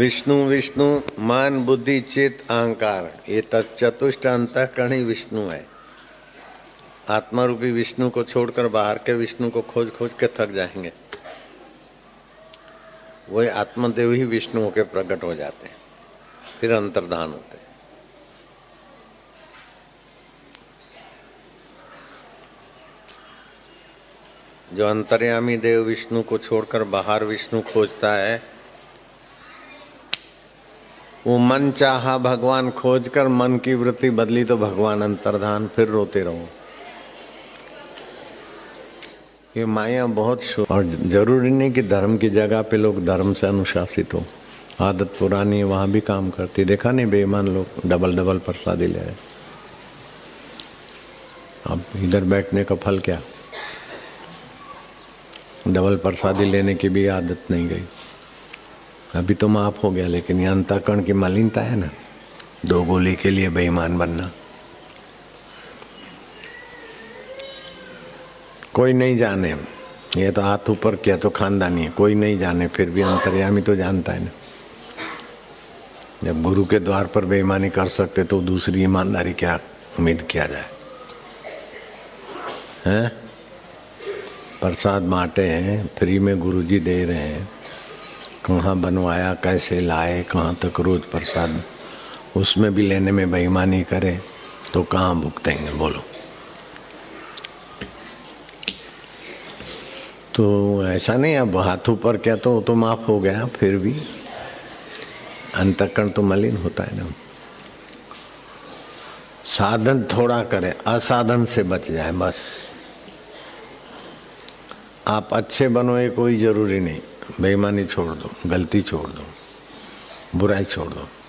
विष्णु विष्णु, मान, बुद्धि, चित, अहंकार। ये चतुष्ट अंतकरण ही विष्णु है। आत्मा रूपी विष्णु को छोड़कर बाहर के विष्णु को खोज खोज के थक जाएँगे। वही आत्मदेव ही विष्णु होकर प्रकट हो जाते हैं। फिर अंतर्धान होते हैं। जो अंतर्यामी देव विष्णु को छोड़कर बाहर विष्णु खोजता है वो मन चाहा भगवान खोजकर मन की वृत्ति बदली तो भगवान अंतर्धान, फिर रोते रहो। ये माया बहुत शो और ज़रूरी नहीं कि धर्म की जगह पे लोग धर्म से अनुशासित हो। आदत पुरानी है, वहाँ भी काम करती। देखा नहीं बेईमान लोग डबल डबल प्रसादी ले रहे। अब इधर बैठने का फल क्या? डबल प्रसादी लेने की भी आदत नहीं गई। अभी तो माफ़ हो गया, लेकिन ये अंतकरण की मलिनता है ना। दो गोली के लिए बेईमान बनना। कोई नहीं जाने। ये तो हाथ ऊपर किया तो खानदानी है। कोई नहीं जाने, फिर भी अंतर्यामी तो जानता है ना। जब गुरु के द्वार पर बेईमानी कर सकते तो दूसरी ईमानदारी क्या उम्मीद किया जाए? हैं? प्रसाद बांटे हैं, फ्री में गुरुजी दे रहे हैं। कहाँ बनवाया, कैसे लाए, कहाँ तक रोज प्रसाद, उसमें भी लेने में बेईमानी करे तो कहाँ भुगतेंगे, बोलो। तो ऐसा नहीं, अब हाथों पर क्या तो तो माफ़ हो गया, फिर भी। अंतकरण तो मलिन होता है ना। साधन थोड़ा करे, असाधन से बच जाए, बस। आप अच्छे बनो, ये कोई ज़रूरी नहीं। बेईमानी छोड़ दो गलती छोड़ दो बुराई छोड़ दो।